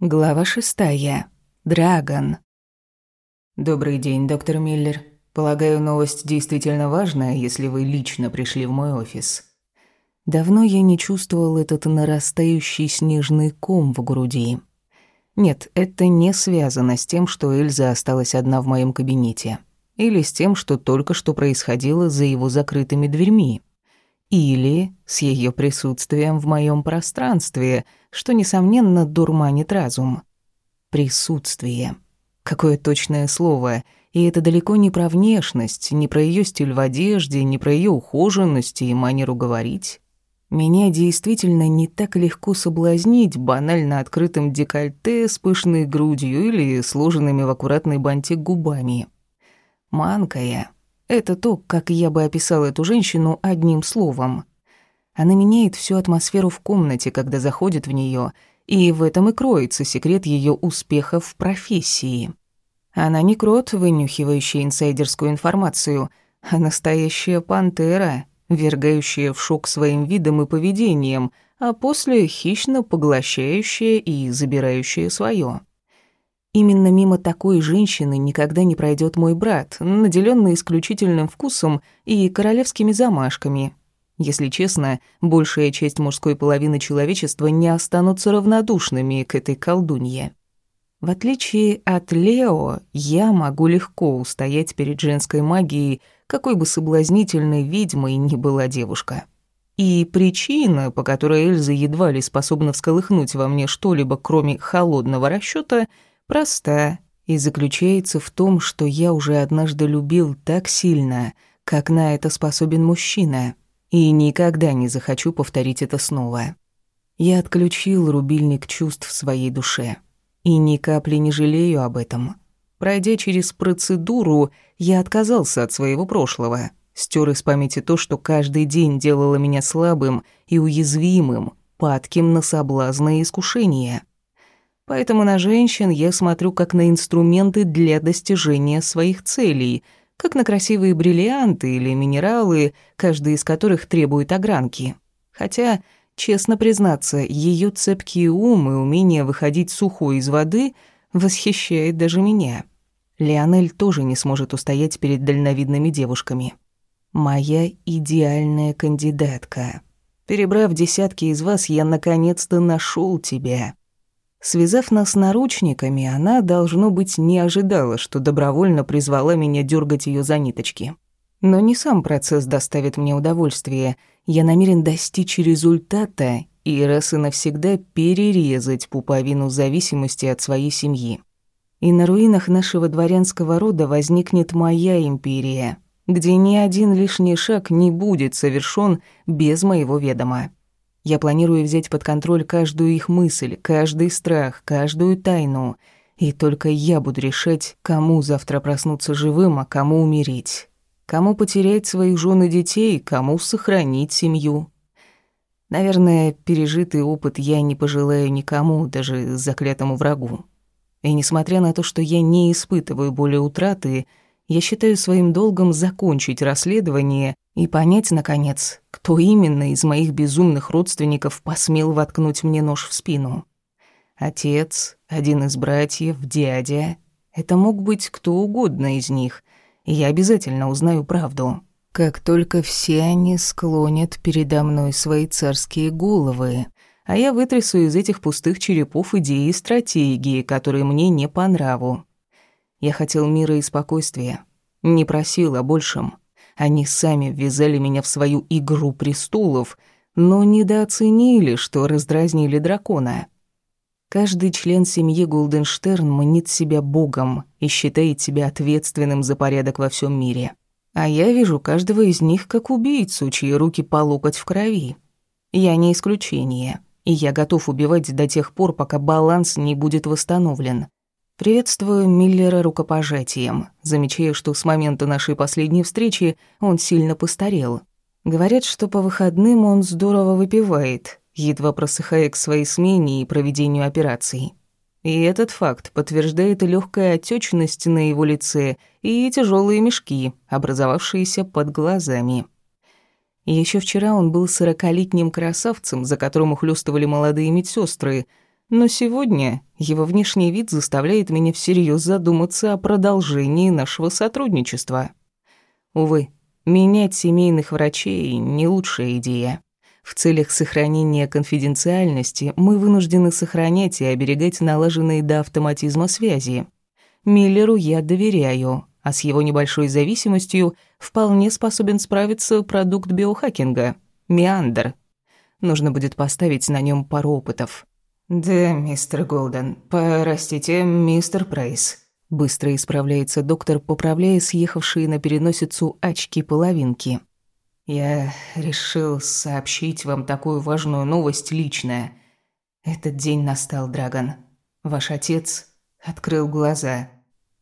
Глава шестая. Драгон. Добрый день, доктор Миллер. Полагаю, новость действительно важная, если вы лично пришли в мой офис. Давно я не чувствовал этот нарастающий снежный ком в груди. Нет, это не связано с тем, что Эльза осталась одна в моем кабинете. Или с тем, что только что происходило за его закрытыми дверьми. Или с ее присутствием в моем пространстве — что, несомненно, дурманит разум. Присутствие. Какое точное слово. И это далеко не про внешность, не про ее стиль в одежде, не про ее ухоженность и манеру говорить. Меня действительно не так легко соблазнить банально открытым декольте с пышной грудью или сложенными в аккуратный бантик губами. Манкая. Это то, как я бы описал эту женщину одним словом. Она меняет всю атмосферу в комнате, когда заходит в нее, и в этом и кроется секрет ее успеха в профессии. Она не крот, вынюхивающий инсайдерскую информацию, а настоящая пантера, вергающая в шок своим видом и поведением, а после хищно поглощающая и забирающая свое. Именно мимо такой женщины никогда не пройдет мой брат, наделенный исключительным вкусом и королевскими замашками, если честно, большая часть мужской половины человечества не останутся равнодушными к этой колдунье. В отличие от Лео, я могу легко устоять перед женской магией, какой бы соблазнительной ведьмой ни была девушка. И причина, по которой Эльза едва ли способна всколыхнуть во мне что-либо, кроме холодного расчёта, проста и заключается в том, что я уже однажды любил так сильно, как на это способен мужчина — и никогда не захочу повторить это снова. Я отключил рубильник чувств в своей душе. И ни капли не жалею об этом. Пройдя через процедуру, я отказался от своего прошлого, стер из памяти то, что каждый день делало меня слабым и уязвимым, падким на соблазны и искушения. Поэтому на женщин я смотрю как на инструменты для достижения своих целей — как на красивые бриллианты или минералы, каждый из которых требует огранки. Хотя, честно признаться, ее цепкий ум и умение выходить сухой из воды восхищает даже меня. Леонель тоже не сможет устоять перед дальновидными девушками. Моя идеальная кандидатка. Перебрав десятки из вас, я наконец-то нашел тебя. Связав нас наручниками, она, должно быть, не ожидала, что добровольно призвала меня дергать ее за ниточки. Но не сам процесс доставит мне удовольствие. Я намерен достичь результата и раз и навсегда перерезать пуповину зависимости от своей семьи. И на руинах нашего дворянского рода возникнет моя империя, где ни один лишний шаг не будет совершен без моего ведома. Я планирую взять под контроль каждую их мысль, каждый страх, каждую тайну. И только я буду решать, кому завтра проснуться живым, а кому умереть. Кому потерять своих жен и детей, кому сохранить семью. Наверное, пережитый опыт я не пожелаю никому, даже заклятому врагу. И несмотря на то, что я не испытываю боли утраты, я считаю своим долгом закончить расследование и понять, наконец, кто именно из моих безумных родственников посмел воткнуть мне нож в спину. Отец, один из братьев, дядя. Это мог быть кто угодно из них, и я обязательно узнаю правду. Как только все они склонят передо мной свои царские головы, а я вытрясу из этих пустых черепов идеи и стратегии, которые мне не по нраву. Я хотел мира и спокойствия, не просил о большем — они сами ввязали меня в свою игру престолов, но недооценили, что раздразнили дракона. Каждый член семьи Голденштерн мнит себя богом и считает себя ответственным за порядок во всем мире. А я вижу каждого из них как убийцу, чьи руки по локоть в крови. Я не исключение, и я готов убивать до тех пор, пока баланс не будет восстановлен. Приветствую Миллера рукопожатием, замечая, что с момента нашей последней встречи он сильно постарел. Говорят, что по выходным он здорово выпивает, едва просыхая к своей смене и проведению операций. И этот факт подтверждает легкая отечность на его лице и тяжелые мешки, образовавшиеся под глазами. Еще вчера он был сорокалетним красавцем, за которым ухлёстывали молодые медсестры, Но сегодня его внешний вид заставляет меня всерьез задуматься о продолжении нашего сотрудничества. Увы, менять семейных врачей – не лучшая идея. В целях сохранения конфиденциальности мы вынуждены сохранять и оберегать налаженные до автоматизма связи. Миллеру я доверяю, а с его небольшой зависимостью вполне способен справиться продукт биохакинга – Меандр. Нужно будет поставить на нем пару опытов. «Да, мистер Голден, простите, мистер Прайс». Быстро исправляется доктор, поправляя съехавшие на переносицу очки-половинки. «Я решил сообщить вам такую важную новость лично. Этот день настал, Драгон. Ваш отец открыл глаза».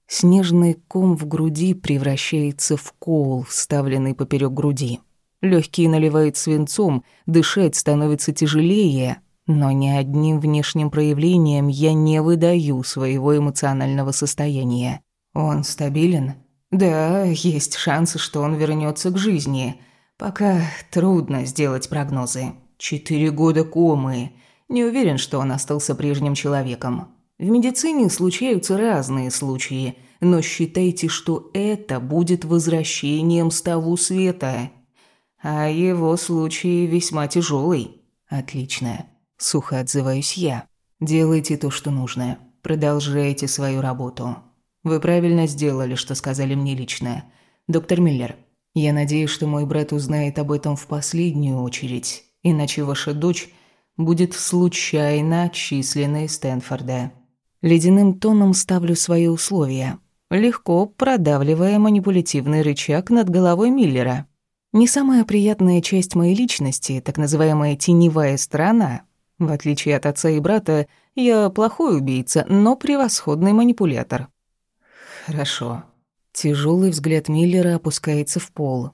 Снежный ком в груди превращается в кол, вставленный поперек груди. Легкие наливают свинцом, дышать становится тяжелее, но ни одним внешним проявлением я не выдаю своего эмоционального состояния. Он стабилен? Да, есть шансы, что он вернется к жизни. Пока трудно сделать прогнозы. Четыре года комы. Не уверен, что он остался прежним человеком. В медицине случаются разные случаи, но считайте, что это будет возвращением с того света. А его случай весьма тяжелый. Отлично. Сухо отзываюсь я. Делайте то, что нужно. Продолжайте свою работу. Вы правильно сделали, что сказали мне лично. Доктор Миллер, я надеюсь, что мой брат узнает об этом в последнюю очередь, иначе ваша дочь будет случайно отчислена из Стэнфорда. Ледяным тоном ставлю свои условия, легко продавливая манипулятивный рычаг над головой Миллера. Не самая приятная часть моей личности, так называемая теневая сторона. В отличие от отца и брата, я плохой убийца, но превосходный манипулятор. Хорошо. Тяжелый взгляд Миллера опускается в пол.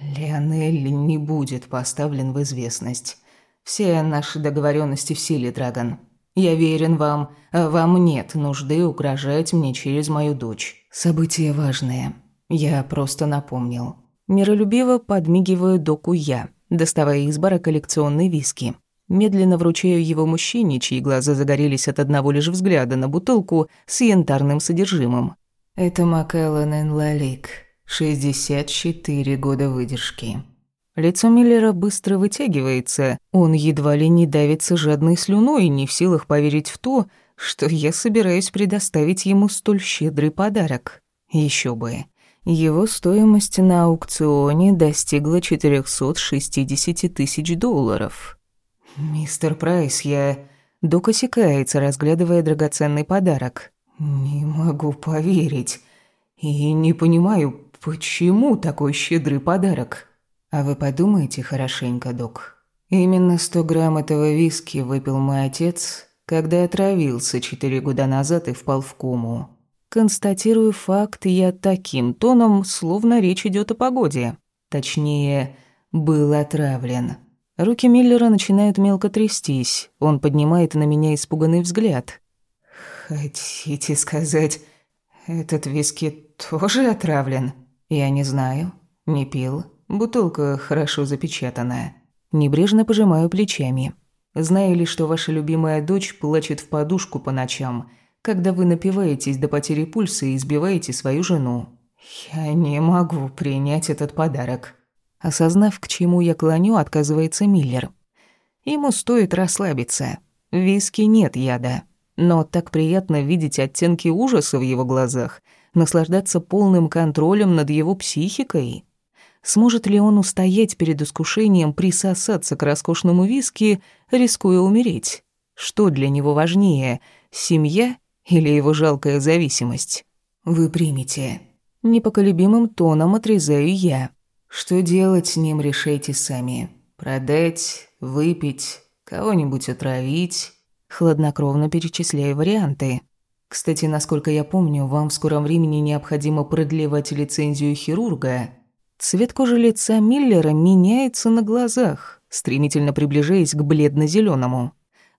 Леонель не будет поставлен в известность. Все наши договоренности в силе, Драгон. Я верен вам, а вам нет нужды угрожать мне через мою дочь. События важные. Я просто напомнил. Миролюбиво подмигиваю доку я, доставая из бара коллекционные виски. Медленно вручаю его мужчине, чьи глаза загорелись от одного лишь взгляда на бутылку с янтарным содержимым. Это Маккеллан Лалик. 64 года выдержки. Лицо Миллера быстро вытягивается. Он едва ли не давится жадной слюной, не в силах поверить в то, что я собираюсь предоставить ему столь щедрый подарок. Еще бы. Его стоимость на аукционе достигла 460 тысяч долларов. «Мистер Прайс, я...» Док осекается, разглядывая драгоценный подарок. «Не могу поверить. И не понимаю, почему такой щедрый подарок?» «А вы подумайте хорошенько, док. Именно сто грамм этого виски выпил мой отец, когда отравился четыре года назад и впал в кому. Констатирую факт я таким тоном, словно речь идет о погоде. Точнее, был отравлен». Руки Миллера начинают мелко трястись. Он поднимает на меня испуганный взгляд. «Хотите сказать, этот виски тоже отравлен?» «Я не знаю. Не пил. Бутылка хорошо запечатанная». Небрежно пожимаю плечами. Знаю ли, что ваша любимая дочь плачет в подушку по ночам, когда вы напиваетесь до потери пульса и избиваете свою жену? Я не могу принять этот подарок. Осознав, к чему я клоню, отказывается Миллер. Ему стоит расслабиться. В виски нет яда. Но так приятно видеть оттенки ужаса в его глазах, наслаждаться полным контролем над его психикой. Сможет ли он устоять перед искушением присосаться к роскошному виски, рискуя умереть? Что для него важнее, семья или его жалкая зависимость? Вы примете. Непоколебимым тоном отрезаю я. Что делать с ним, решайте сами. Продать, выпить, кого-нибудь отравить хладнокровно перечисляя варианты. Кстати, насколько я помню, вам в скором времени необходимо продлевать лицензию хирурга. Цвет кожи лица Миллера меняется на глазах, стремительно приближаясь к бледно зеленому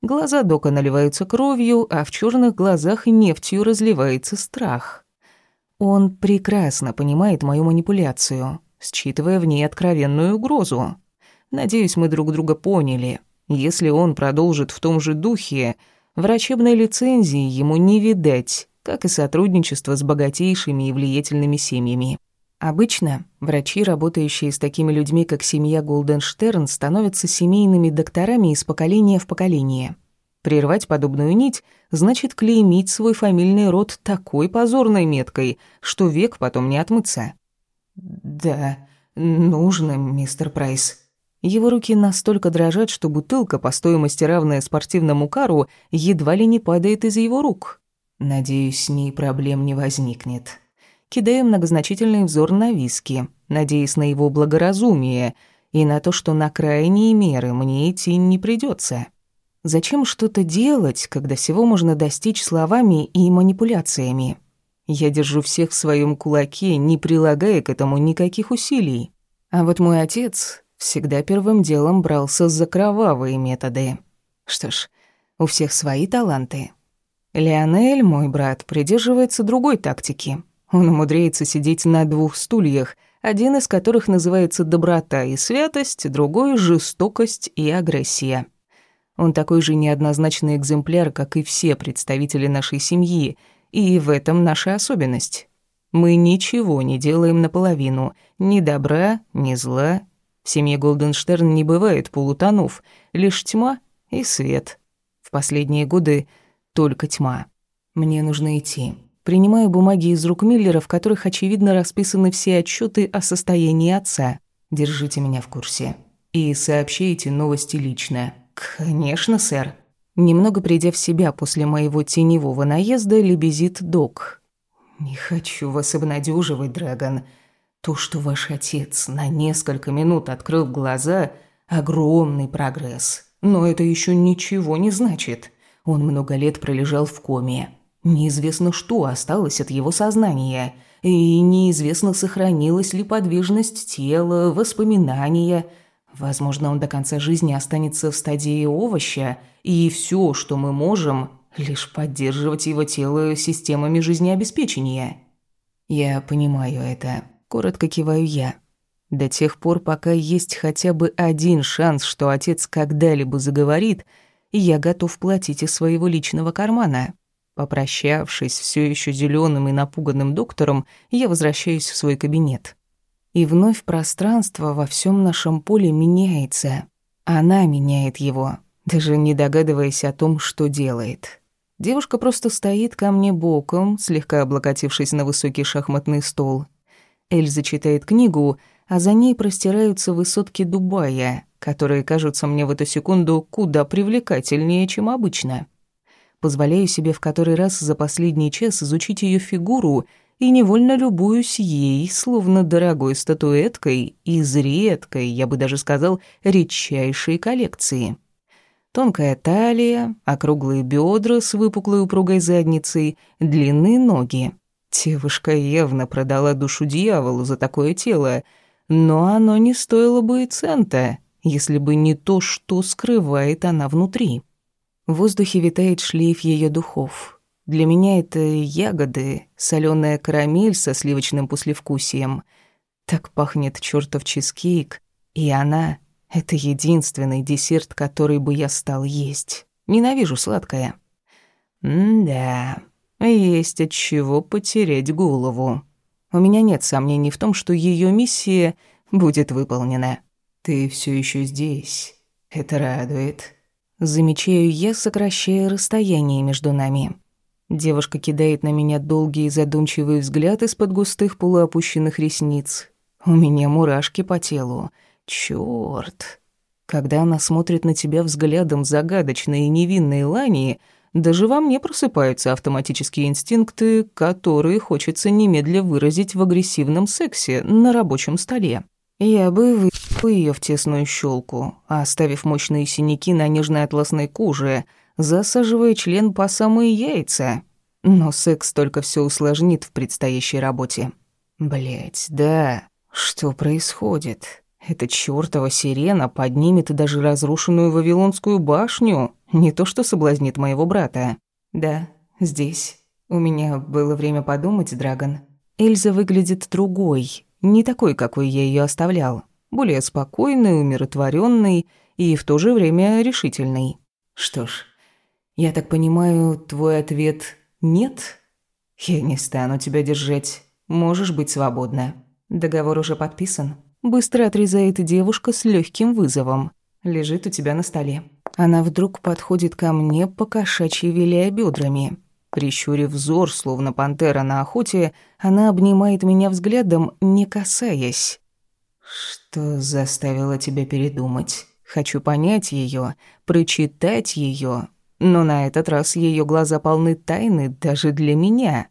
Глаза Дока наливаются кровью, а в черных глазах нефтью разливается страх. Он прекрасно понимает мою манипуляцию, считывая в ней откровенную угрозу. Надеюсь, мы друг друга поняли. Если он продолжит в том же духе, Врачебной лицензии ему не видать, как и сотрудничество с богатейшими и влиятельными семьями. Обычно врачи, работающие с такими людьми, как семья Голденштерн, становятся семейными докторами из поколения в поколение. Прервать подобную нить значит клеймить свой фамильный род такой позорной меткой, что век потом не отмыться. «Да, нужно, мистер Прайс». Его руки настолько дрожат, что бутылка, по стоимости равная спортивному кару, едва ли не падает из его рук. Надеюсь, с ней проблем не возникнет. Кидаю многозначительный взор на виски, надеясь на его благоразумие и на то, что на крайние меры мне идти не придется. Зачем что-то делать, когда всего можно достичь словами и манипуляциями? Я держу всех в своем кулаке, не прилагая к этому никаких усилий. А вот мой отец всегда первым делом брался за кровавые методы. Что ж, у всех свои таланты. Леонель, мой брат, придерживается другой тактики. Он умудряется сидеть на двух стульях, один из которых называется доброта и святость, другой — жестокость и агрессия. Он такой же неоднозначный экземпляр, как и все представители нашей семьи, и в этом наша особенность. Мы ничего не делаем наполовину, ни добра, ни зла. В семье Голденштерн не бывает полутонов, лишь тьма и свет. В последние годы только тьма. Мне нужно идти. Принимаю бумаги из рук Миллера, в которых, очевидно, расписаны все отчеты о состоянии отца. Держите меня в курсе. И сообщите новости лично. «Конечно, сэр». Немного придя в себя после моего теневого наезда, лебезит док. «Не хочу вас обнадеживать, Драгон. То, что ваш отец на несколько минут открыл глаза – огромный прогресс. Но это еще ничего не значит. Он много лет пролежал в коме. Неизвестно, что осталось от его сознания. И неизвестно, сохранилась ли подвижность тела, воспоминания – Возможно, он до конца жизни останется в стадии овоща, и все, что мы можем, лишь поддерживать его тело системами жизнеобеспечения. Я понимаю это. Коротко киваю я. До тех пор, пока есть хотя бы один шанс, что отец когда-либо заговорит, я готов платить из своего личного кармана. Попрощавшись все еще зеленым и напуганным доктором, я возвращаюсь в свой кабинет. И вновь пространство во всем нашем поле меняется. Она меняет его, даже не догадываясь о том, что делает. Девушка просто стоит ко мне боком, слегка облокотившись на высокий шахматный стол. Эльза читает книгу, а за ней простираются высотки Дубая, которые кажутся мне в эту секунду куда привлекательнее, чем обычно. Позволяю себе в который раз за последний час изучить ее фигуру и невольно любуюсь ей, словно дорогой статуэткой из редкой, я бы даже сказал, редчайшей коллекции. Тонкая талия, округлые бедра с выпуклой упругой задницей, длинные ноги. Девушка явно продала душу дьяволу за такое тело, но оно не стоило бы и цента, если бы не то, что скрывает она внутри. В воздухе витает шлейф ее духов — для меня это ягоды, соленая карамель со сливочным послевкусием. Так пахнет чертов чизкейк, и она — это единственный десерт, который бы я стал есть. Ненавижу сладкое. М-да, есть от чего потерять голову. У меня нет сомнений в том, что ее миссия будет выполнена. Ты все еще здесь. Это радует. Замечаю я, сокращая расстояние между нами. Девушка кидает на меня долгий и задумчивый взгляд из-под густых полуопущенных ресниц. У меня мурашки по телу. Чёрт. Когда она смотрит на тебя взглядом загадочной и невинной Лани, даже во мне просыпаются автоматические инстинкты, которые хочется немедля выразить в агрессивном сексе на рабочем столе. Я бы выпал её в тесную щелку, оставив мощные синяки на нежной атласной коже — засаживая член по самые яйца. Но секс только все усложнит в предстоящей работе. Блять, да, что происходит? Эта чёртова сирена поднимет даже разрушенную Вавилонскую башню, не то что соблазнит моего брата. Да, здесь. У меня было время подумать, Драгон. Эльза выглядит другой, не такой, какой я ее оставлял. Более спокойный, умиротворенный и в то же время решительный. Что ж, Я так понимаю, твой ответ «нет»? Я не стану тебя держать. Можешь быть свободна. Договор уже подписан. Быстро отрезает девушка с легким вызовом. Лежит у тебя на столе. Она вдруг подходит ко мне, покошачьи виляя бедрами. Прищурив взор, словно пантера на охоте, она обнимает меня взглядом, не касаясь. «Что заставило тебя передумать? Хочу понять ее, прочитать ее, но на этот раз ее глаза полны тайны даже для меня.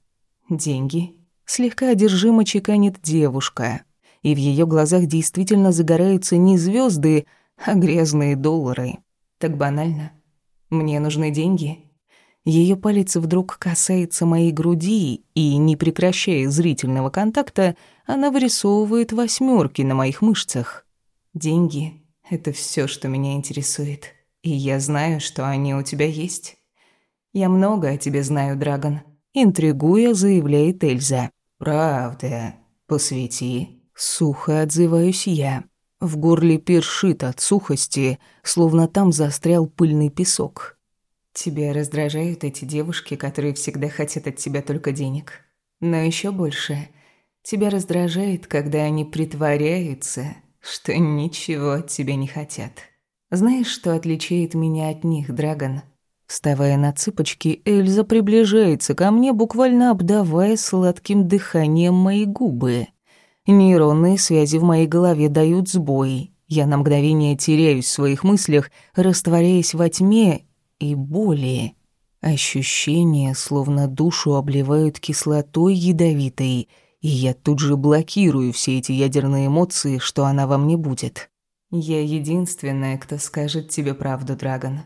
Деньги. Слегка одержимо чеканит девушка, и в ее глазах действительно загораются не звезды, а грязные доллары. Так банально. Мне нужны деньги. Ее палец вдруг касается моей груди, и, не прекращая зрительного контакта, она вырисовывает восьмерки на моих мышцах. Деньги — это все, что меня интересует. И я знаю, что они у тебя есть. Я много о тебе знаю, Драгон. Интригуя, заявляет Эльза. Правда. Посвети. Сухо отзываюсь я. В горле першит от сухости, словно там застрял пыльный песок. Тебя раздражают эти девушки, которые всегда хотят от тебя только денег. Но еще больше тебя раздражает, когда они притворяются, что ничего от тебя не хотят. Знаешь, что отличает меня от них, Драгон? Вставая на цыпочки, Эльза приближается ко мне, буквально обдавая сладким дыханием мои губы. Нейронные связи в моей голове дают сбой. Я на мгновение теряюсь в своих мыслях, растворяясь во тьме и боли. Ощущения, словно душу обливают кислотой ядовитой, и я тут же блокирую все эти ядерные эмоции, что она во мне будет. Я единственная, кто скажет тебе правду, Драгон.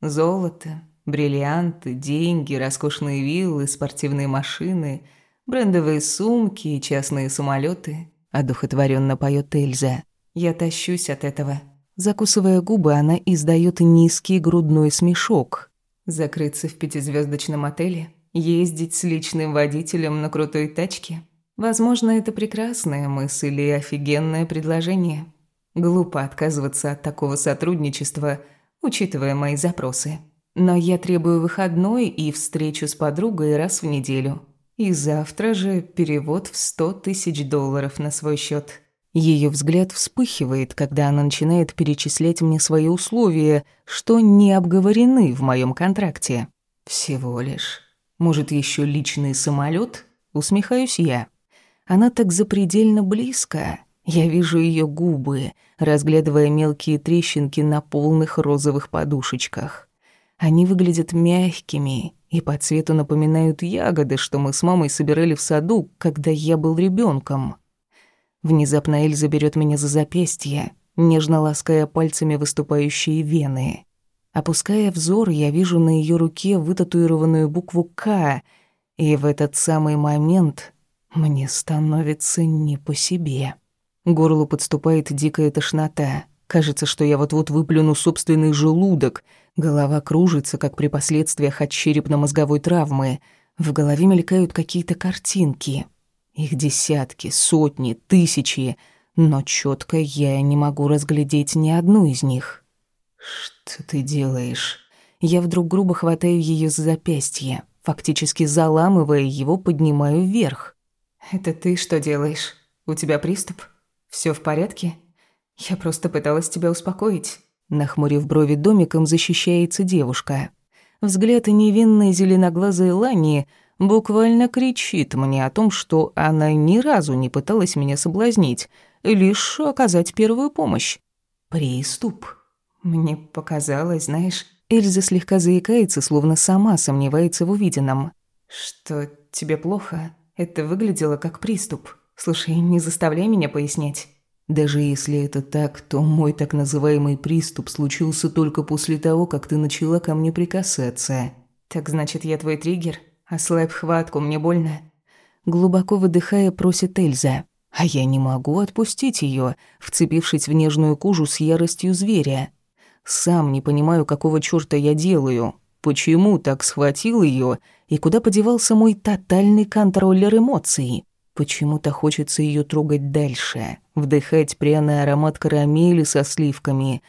Золото, бриллианты, деньги, роскошные виллы, спортивные машины — брендовые сумки и частные самолеты. Одухотворенно поет Эльза. Я тащусь от этого. Закусывая губы, она издает низкий грудной смешок. Закрыться в пятизвездочном отеле, ездить с личным водителем на крутой тачке. Возможно, это прекрасная мысль и офигенное предложение. Глупо отказываться от такого сотрудничества, учитывая мои запросы. Но я требую выходной и встречу с подругой раз в неделю. И завтра же перевод в сто тысяч долларов на свой счет. Ее взгляд вспыхивает, когда она начинает перечислять мне свои условия, что не обговорены в моем контракте. Всего лишь. Может, еще личный самолет? Усмехаюсь я. Она так запредельно близко. Я вижу ее губы, разглядывая мелкие трещинки на полных розовых подушечках. Они выглядят мягкими, и по цвету напоминают ягоды, что мы с мамой собирали в саду, когда я был ребенком. Внезапно Эльза берет меня за запястье, нежно лаская пальцами выступающие вены. Опуская взор, я вижу на ее руке вытатуированную букву «К», и в этот самый момент мне становится не по себе. Горлу подступает дикая тошнота. Кажется, что я вот-вот выплюну собственный желудок — Голова кружится, как при последствиях от черепно-мозговой травмы. В голове мелькают какие-то картинки. Их десятки, сотни, тысячи, но четко я не могу разглядеть ни одну из них. «Что ты делаешь?» Я вдруг грубо хватаю ее за запястье, фактически заламывая его, поднимаю вверх. «Это ты что делаешь? У тебя приступ? Все в порядке? Я просто пыталась тебя успокоить». Нахмурив брови домиком, защищается девушка. Взгляд невинной зеленоглазой Лани буквально кричит мне о том, что она ни разу не пыталась меня соблазнить, лишь оказать первую помощь. Приступ. Мне показалось, знаешь, Эльза слегка заикается, словно сама сомневается в увиденном. Что тебе плохо? Это выглядело как приступ. Слушай, не заставляй меня пояснять. Даже если это так, то мой так называемый приступ случился только после того, как ты начала ко мне прикасаться. Так значит, я твой триггер? Ослабь хватку, мне больно. Глубоко выдыхая, просит Эльза. А я не могу отпустить ее, вцепившись в нежную кожу с яростью зверя. Сам не понимаю, какого чёрта я делаю. Почему так схватил ее и куда подевался мой тотальный контроллер эмоций? Почему-то хочется ее трогать дальше, вдыхать пряный аромат карамели со сливками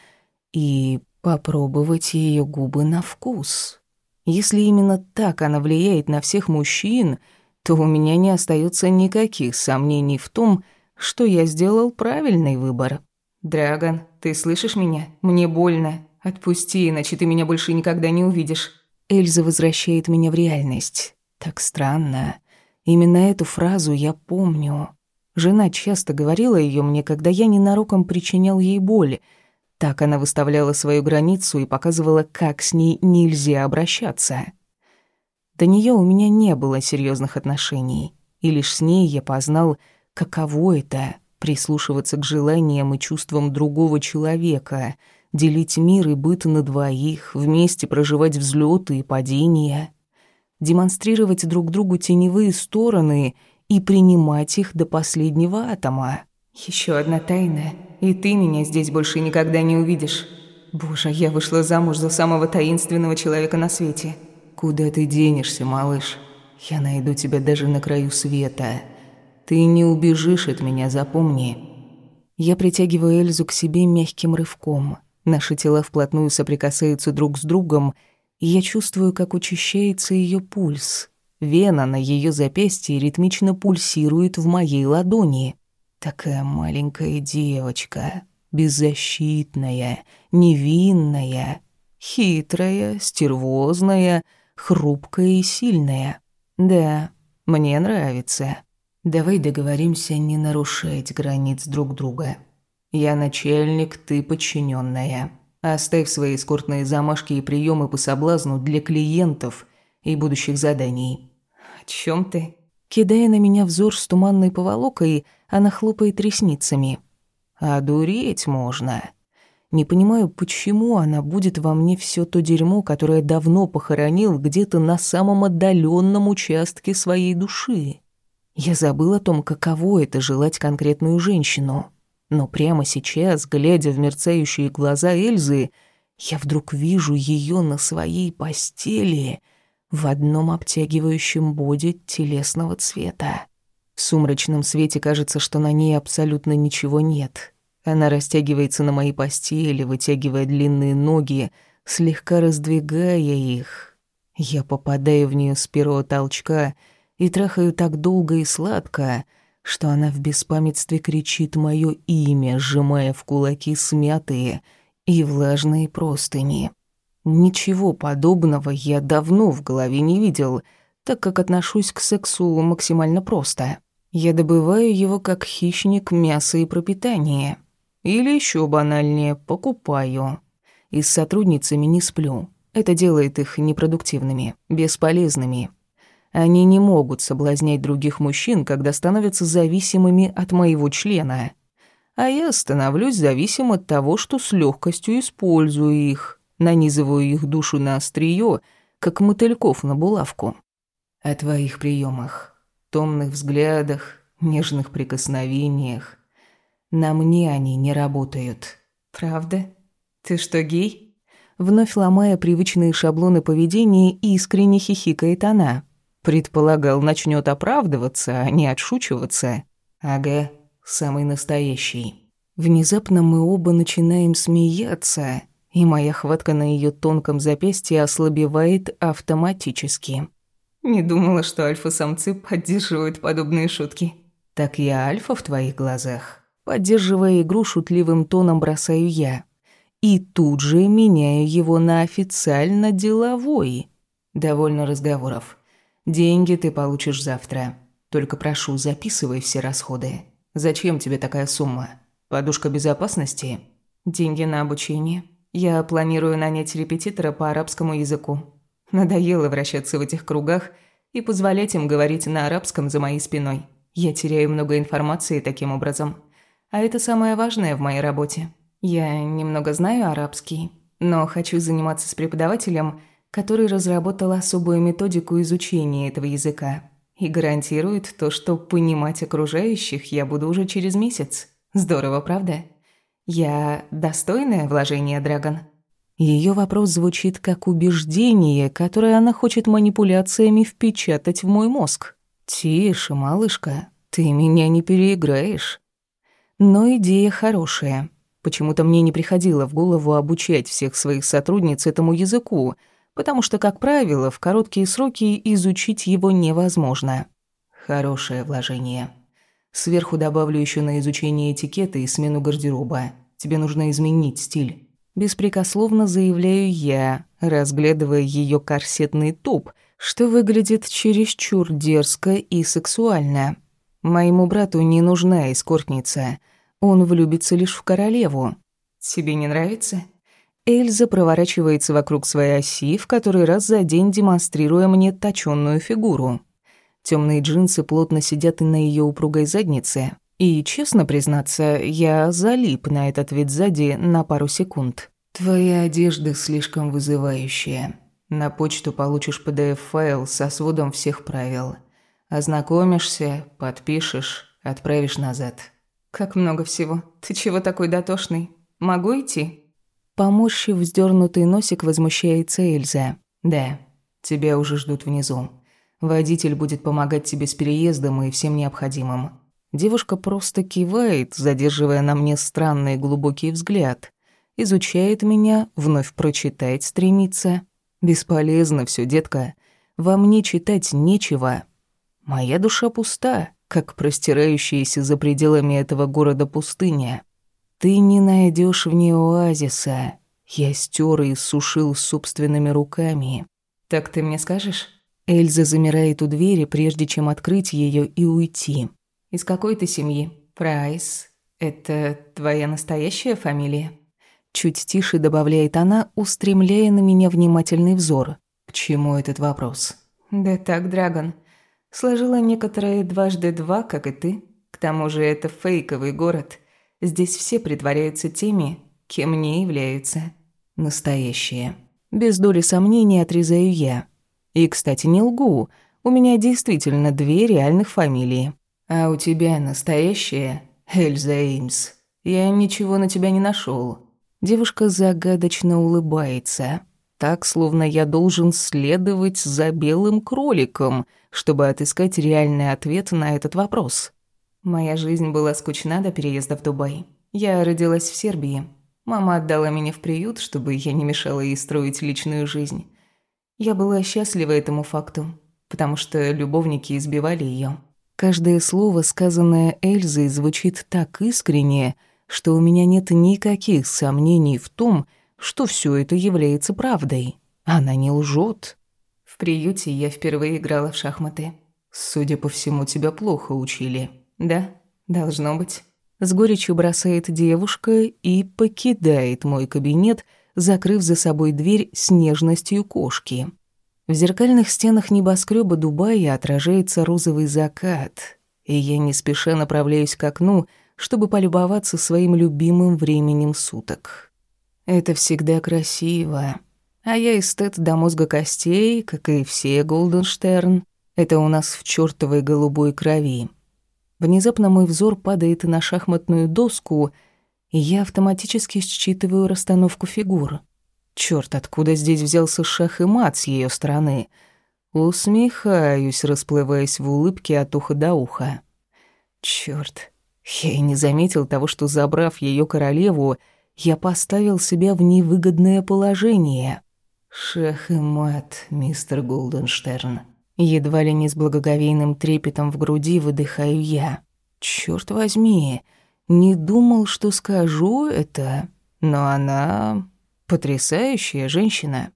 и попробовать ее губы на вкус. Если именно так она влияет на всех мужчин, то у меня не остается никаких сомнений в том, что я сделал правильный выбор. «Драгон, ты слышишь меня? Мне больно. Отпусти, иначе ты меня больше никогда не увидишь». Эльза возвращает меня в реальность. Так странно. Именно эту фразу я помню. Жена часто говорила ее мне, когда я ненароком причинял ей боль. Так она выставляла свою границу и показывала, как с ней нельзя обращаться. До нее у меня не было серьезных отношений, и лишь с ней я познал, каково это — прислушиваться к желаниям и чувствам другого человека, делить мир и быт на двоих, вместе проживать взлеты и падения, демонстрировать друг другу теневые стороны и принимать их до последнего атома. Еще одна тайна, и ты меня здесь больше никогда не увидишь. Боже, я вышла замуж за самого таинственного человека на свете. Куда ты денешься, малыш? Я найду тебя даже на краю света. Ты не убежишь от меня, запомни. Я притягиваю Эльзу к себе мягким рывком. Наши тела вплотную соприкасаются друг с другом, я чувствую, как учащается ее пульс. Вена на ее запястье ритмично пульсирует в моей ладони. Такая маленькая девочка, беззащитная, невинная, хитрая, стервозная, хрупкая и сильная. Да, мне нравится. Давай договоримся не нарушать границ друг друга. Я начальник, ты подчиненная. Оставь свои эскортные замашки и приемы по соблазну для клиентов и будущих заданий. «О чем ты?» Кидая на меня взор с туманной поволокой, она хлопает ресницами. «А дуреть можно. Не понимаю, почему она будет во мне все то дерьмо, которое давно похоронил где-то на самом отдаленном участке своей души. Я забыл о том, каково это желать конкретную женщину. Но прямо сейчас, глядя в мерцающие глаза Эльзы, я вдруг вижу ее на своей постели — в одном обтягивающем боди телесного цвета. В сумрачном свете кажется, что на ней абсолютно ничего нет. Она растягивается на моей постели, вытягивая длинные ноги, слегка раздвигая их. Я попадаю в нее с первого толчка и трахаю так долго и сладко, что она в беспамятстве кричит мое имя, сжимая в кулаки смятые и влажные простыни. Ничего подобного я давно в голове не видел, так как отношусь к сексу максимально просто. Я добываю его как хищник мяса и пропитания. Или еще банальнее, покупаю. И с сотрудницами не сплю. Это делает их непродуктивными, бесполезными. Они не могут соблазнять других мужчин, когда становятся зависимыми от моего члена. А я становлюсь зависим от того, что с легкостью использую их нанизываю их душу на острие, как мотыльков на булавку. О твоих приемах, томных взглядах, нежных прикосновениях. На мне они не работают. Правда? Ты что, гей? Вновь ломая привычные шаблоны поведения, искренне хихикает она. Предполагал, начнет оправдываться, а не отшучиваться. Ага, самый настоящий. Внезапно мы оба начинаем смеяться, и моя хватка на ее тонком запястье ослабевает автоматически. Не думала, что альфа-самцы поддерживают подобные шутки. Так я альфа в твоих глазах. Поддерживая игру шутливым тоном бросаю я. И тут же меняю его на официально деловой. Довольно разговоров. Деньги ты получишь завтра. Только прошу, записывай все расходы. Зачем тебе такая сумма? Подушка безопасности? Деньги на обучение. Я планирую нанять репетитора по арабскому языку. Надоело вращаться в этих кругах и позволять им говорить на арабском за моей спиной. Я теряю много информации таким образом. А это самое важное в моей работе. Я немного знаю арабский, но хочу заниматься с преподавателем, который разработал особую методику изучения этого языка и гарантирует то, что понимать окружающих я буду уже через месяц. Здорово, правда? «Я достойное вложение, Драгон?» Ее вопрос звучит как убеждение, которое она хочет манипуляциями впечатать в мой мозг. «Тише, малышка, ты меня не переиграешь». Но идея хорошая. Почему-то мне не приходило в голову обучать всех своих сотрудниц этому языку, потому что, как правило, в короткие сроки изучить его невозможно. Хорошее вложение. Сверху добавлю еще на изучение этикета и смену гардероба. Тебе нужно изменить стиль. Беспрекословно заявляю я, разглядывая ее корсетный топ, что выглядит чересчур дерзко и сексуально. Моему брату не нужна эскортница. Он влюбится лишь в королеву. Тебе не нравится? Эльза проворачивается вокруг своей оси, в который раз за день демонстрируя мне точёную фигуру. Темные джинсы плотно сидят на ее упругой заднице. И, честно признаться, я залип на этот вид сзади на пару секунд. Твоя одежда слишком вызывающая. На почту получишь PDF-файл со сводом всех правил. Ознакомишься, подпишешь, отправишь назад. Как много всего. Ты чего такой дотошный? Могу идти? Поморщив вздернутый носик, возмущается Эльза. Да, тебя уже ждут внизу. Водитель будет помогать тебе с переездом и всем необходимым. Девушка просто кивает, задерживая на мне странный глубокий взгляд. Изучает меня, вновь прочитать стремится. Бесполезно все, детка. Во мне читать нечего. Моя душа пуста, как простирающаяся за пределами этого города пустыня. Ты не найдешь в ней оазиса. Я стер и сушил собственными руками. Так ты мне скажешь? Эльза замирает у двери, прежде чем открыть ее и уйти. «Из какой ты семьи? Прайс. Это твоя настоящая фамилия?» Чуть тише добавляет она, устремляя на меня внимательный взор. К чему этот вопрос? «Да так, Драгон. Сложила некоторые дважды два, как и ты. К тому же это фейковый город. Здесь все притворяются теми, кем не являются». «Настоящие». Без доли сомнений отрезаю я. И, кстати, не лгу. У меня действительно две реальных фамилии. А у тебя настоящая Эльза Эймс. Я ничего на тебя не нашел. Девушка загадочно улыбается. Так, словно я должен следовать за белым кроликом, чтобы отыскать реальный ответ на этот вопрос. Моя жизнь была скучна до переезда в Дубай. Я родилась в Сербии. Мама отдала меня в приют, чтобы я не мешала ей строить личную жизнь. Я была счастлива этому факту, потому что любовники избивали ее. Каждое слово, сказанное Эльзой, звучит так искренне, что у меня нет никаких сомнений в том, что все это является правдой. Она не лжет. В приюте я впервые играла в шахматы. Судя по всему, тебя плохо учили. Да, должно быть. С горечью бросает девушка и покидает мой кабинет, закрыв за собой дверь с нежностью кошки. В зеркальных стенах небоскреба Дубая отражается розовый закат, и я не спеша направляюсь к окну, чтобы полюбоваться своим любимым временем суток. Это всегда красиво. А я эстет до мозга костей, как и все Голденштерн. Это у нас в чёртовой голубой крови. Внезапно мой взор падает на шахматную доску — и я автоматически считываю расстановку фигур. Чёрт, откуда здесь взялся шах и мат с её стороны? Усмехаюсь, расплываясь в улыбке от уха до уха. Чёрт, я и не заметил того, что, забрав её королеву, я поставил себя в невыгодное положение. Шах и мат, мистер Голденштерн. Едва ли не с благоговейным трепетом в груди выдыхаю я. Чёрт возьми, — не думал, что скажу это, но она потрясающая женщина.